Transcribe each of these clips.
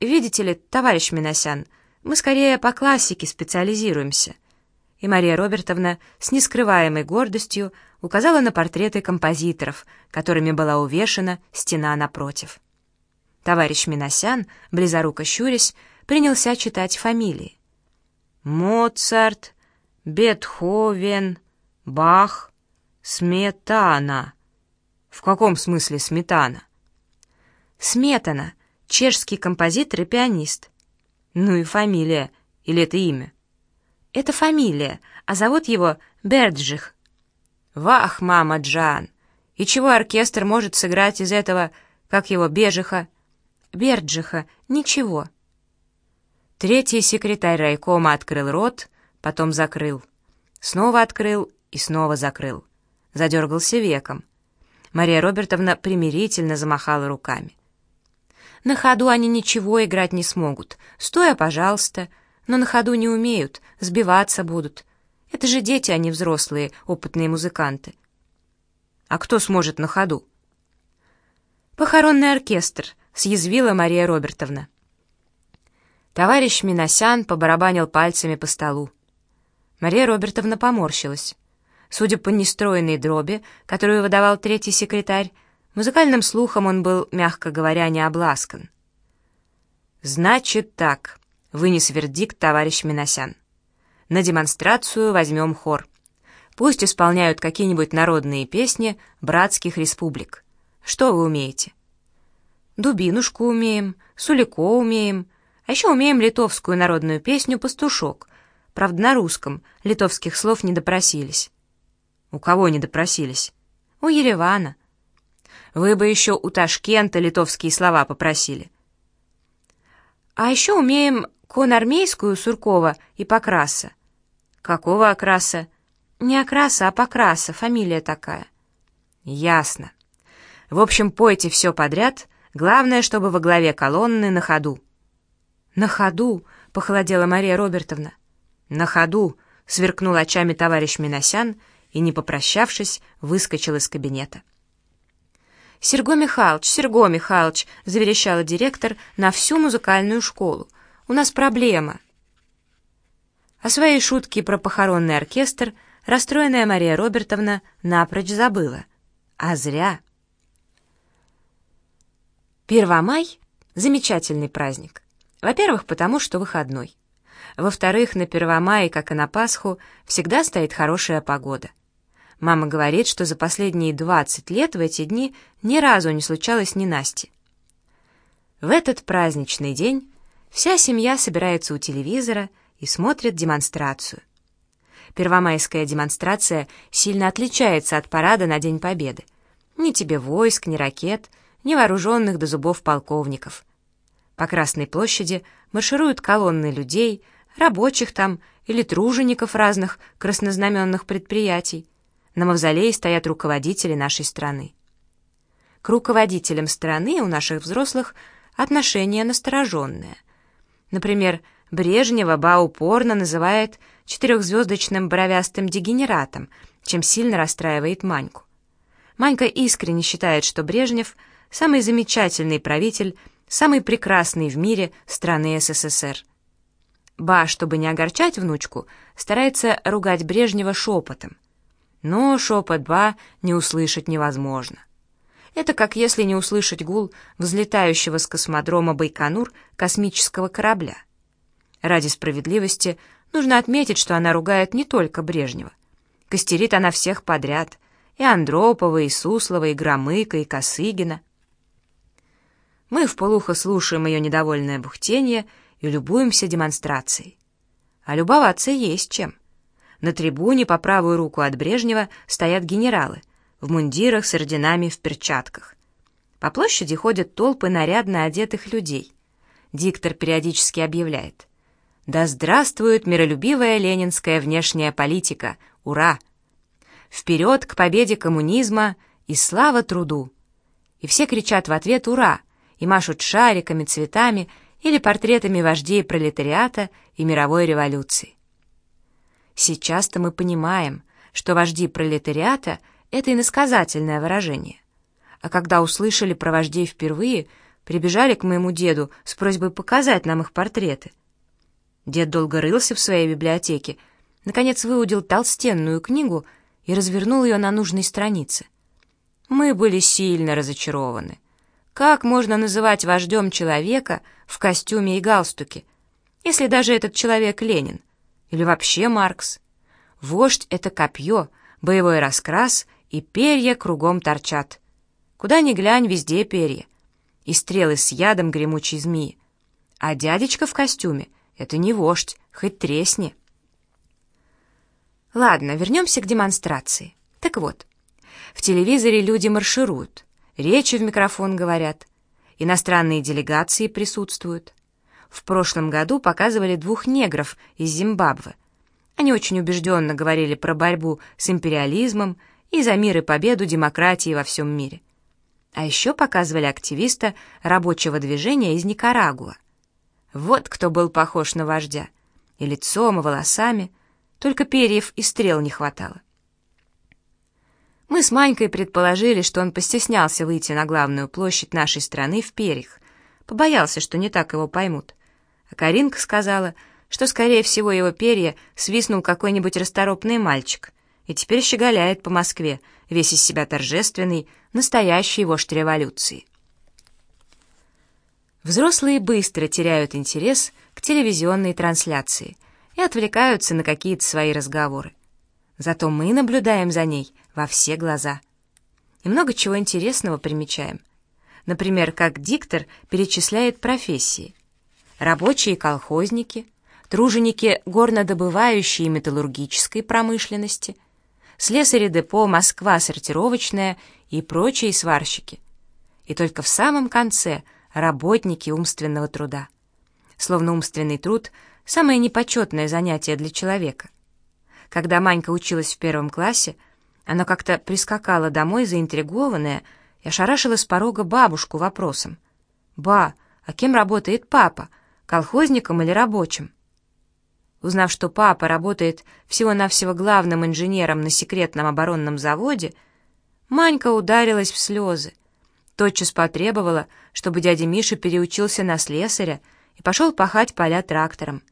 видите ли, товарищ Миносян, мы скорее по классике специализируемся». И Мария Робертовна с нескрываемой гордостью указала на портреты композиторов, которыми была увешана стена напротив. Товарищ Миносян, близоруко щурясь, принялся читать фамилии. Моцарт, Бетховен, Бах, Сметана. В каком смысле сметана? Сметана, чешский композитор и пианист. Ну и фамилия, или это имя? Это фамилия, а зовут его Берджих. Вах, мама Джан! И чего оркестр может сыграть из этого, как его, Бежиха? Берджиха, ничего. Третий секретарь райкома открыл рот, потом закрыл. Снова открыл и снова закрыл. Задергался веком. Мария Робертовна примирительно замахала руками. На ходу они ничего играть не смогут. Стоя, пожалуйста, но на ходу не умеют, сбиваться будут. Это же дети, а не взрослые, опытные музыканты. А кто сможет на ходу? Похоронный оркестр, съязвила Мария Робертовна. Товарищ Миносян побарабанил пальцами по столу. Мария Робертовна поморщилась. Судя по нестроенной дроби, которую выдавал третий секретарь, музыкальным слухом он был, мягко говоря, не обласкан. «Значит так», — вынес вердикт товарищ Миносян. «На демонстрацию возьмем хор. Пусть исполняют какие-нибудь народные песни братских республик. Что вы умеете?» «Дубинушку умеем, сулико умеем», а еще умеем литовскую народную песню «Пастушок». Правда, на русском. Литовских слов не допросились. У кого не допросились? У Еревана. Вы бы еще у Ташкента литовские слова попросили. А еще умеем конармейскую Суркова и Покраса. Какого окраса? Не окраса, а Покраса, фамилия такая. Ясно. В общем, пойте все подряд, главное, чтобы во главе колонны на ходу. «На ходу!» — похолодела Мария Робертовна. «На ходу!» — сверкнул очами товарищ Миносян и, не попрощавшись, выскочил из кабинета. «Серго Михайлович, Серго Михайлович!» — заверещала директор на всю музыкальную школу. «У нас проблема!» О своей шутке про похоронный оркестр расстроенная Мария Робертовна напрочь забыла. А зря. Первомай — замечательный праздник. Во-первых, потому что выходной. Во-вторых, на Первомае, как и на Пасху, всегда стоит хорошая погода. Мама говорит, что за последние 20 лет в эти дни ни разу не случалось ненасти. В этот праздничный день вся семья собирается у телевизора и смотрит демонстрацию. Первомайская демонстрация сильно отличается от парада на День Победы. Ни тебе войск, ни ракет, ни вооруженных до зубов полковников. По Красной площади маршируют колонны людей, рабочих там или тружеников разных краснознаменных предприятий. На мавзолее стоят руководители нашей страны. К руководителям страны у наших взрослых отношение настороженное. Например, Брежнева Ба упорно называет четырехзвездочным бровястым дегенератом, чем сильно расстраивает Маньку. Манька искренне считает, что Брежнев – самый замечательный правитель – самый прекрасный в мире страны СССР. Ба, чтобы не огорчать внучку, старается ругать Брежнева шепотом. Но шепот Ба не услышать невозможно. Это как если не услышать гул взлетающего с космодрома Байконур космического корабля. Ради справедливости нужно отметить, что она ругает не только Брежнева. Костерит она всех подряд. И Андропова, и Суслова, и Громыка, и Косыгина. Мы вполуха слушаем ее недовольное бухтение и любуемся демонстрацией. А любоваться есть чем. На трибуне по правую руку от Брежнева стоят генералы в мундирах с орденами в перчатках. По площади ходят толпы нарядно одетых людей. Диктор периодически объявляет «Да здравствует миролюбивая ленинская внешняя политика! Ура! Вперед к победе коммунизма и слава труду!» И все кричат в ответ «Ура!» и машут шариками, цветами или портретами вождей пролетариата и мировой революции. Сейчас-то мы понимаем, что вожди пролетариата — это иносказательное выражение. А когда услышали про вождей впервые, прибежали к моему деду с просьбой показать нам их портреты. Дед долго рылся в своей библиотеке, наконец выудил толстенную книгу и развернул ее на нужной странице. Мы были сильно разочарованы. Как можно называть вождем человека в костюме и галстуке, если даже этот человек Ленин? Или вообще Маркс? Вождь — это копье, боевой раскрас и перья кругом торчат. Куда ни глянь, везде перья. И стрелы с ядом гремучей змеи. А дядечка в костюме — это не вождь, хоть тресни. Ладно, вернемся к демонстрации. Так вот, в телевизоре люди маршируют, речи в микрофон говорят, иностранные делегации присутствуют. В прошлом году показывали двух негров из Зимбабве. Они очень убежденно говорили про борьбу с империализмом и за мир и победу демократии во всем мире. А еще показывали активиста рабочего движения из Никарагуа. Вот кто был похож на вождя. И лицом, и волосами. Только перьев и стрел не хватало. Мы с Манькой предположили, что он постеснялся выйти на главную площадь нашей страны в перьях, побоялся, что не так его поймут. А Каринка сказала, что, скорее всего, его перья свистнул какой-нибудь расторопный мальчик и теперь щеголяет по Москве, весь из себя торжественный, настоящий вождь революции. Взрослые быстро теряют интерес к телевизионной трансляции и отвлекаются на какие-то свои разговоры. Зато мы наблюдаем за ней во все глаза. И много чего интересного примечаем. Например, как диктор перечисляет профессии. Рабочие колхозники, труженики горнодобывающей и металлургической промышленности, слесари депо «Москва» сортировочная и прочие сварщики. И только в самом конце работники умственного труда. Словно умственный труд — самое непочетное занятие для человека. Когда Манька училась в первом классе, она как-то прискакала домой заинтригованная и ошарашила с порога бабушку вопросом. «Ба, а кем работает папа, колхозником или рабочим?» Узнав, что папа работает всего-навсего главным инженером на секретном оборонном заводе, Манька ударилась в слезы. Тотчас потребовала, чтобы дядя Миша переучился на слесаря и пошел пахать поля трактором.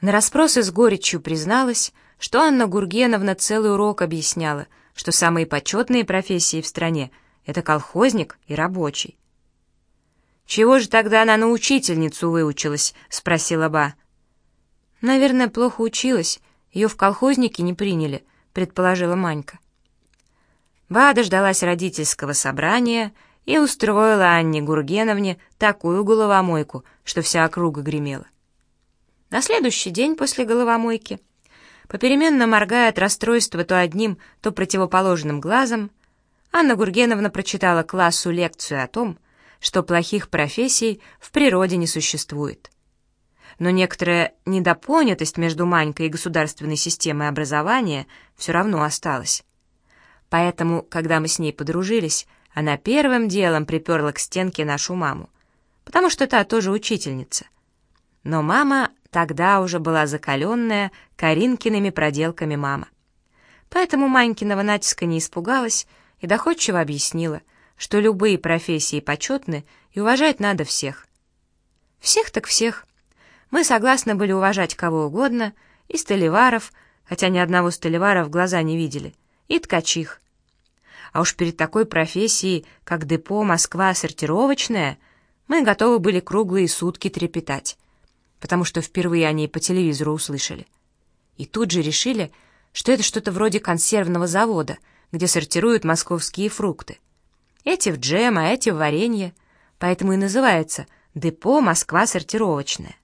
На расспросы с горечью призналась, что Анна Гургеновна целый урок объясняла, что самые почетные профессии в стране — это колхозник и рабочий. «Чего же тогда она на учительницу выучилась?» — спросила Ба. «Наверное, плохо училась, ее в колхозники не приняли», — предположила Манька. Ба дождалась родительского собрания и устроила Анне Гургеновне такую головомойку, что вся округа гремела. На следующий день после головомойки, попеременно моргая от расстройства то одним, то противоположным глазом, Анна Гургеновна прочитала классу лекцию о том, что плохих профессий в природе не существует. Но некоторая недопонятость между Манькой и государственной системой образования все равно осталась. Поэтому, когда мы с ней подружились, она первым делом приперла к стенке нашу маму, потому что та тоже учительница. Но мама Тогда уже была закаленная Каринкиными проделками мама. Поэтому Манькиного натиска не испугалась и доходчиво объяснила, что любые профессии почетны и уважать надо всех. Всех так всех. Мы согласны были уважать кого угодно, и столеваров, хотя ни одного столевара в глаза не видели, и ткачих. А уж перед такой профессией, как депо «Москва» сортировочная, мы готовы были круглые сутки трепетать потому что впервые о ней по телевизору услышали. И тут же решили, что это что-то вроде консервного завода, где сортируют московские фрукты. Эти в джем, а эти в варенье, поэтому и называется «Депо Москва сортировочная».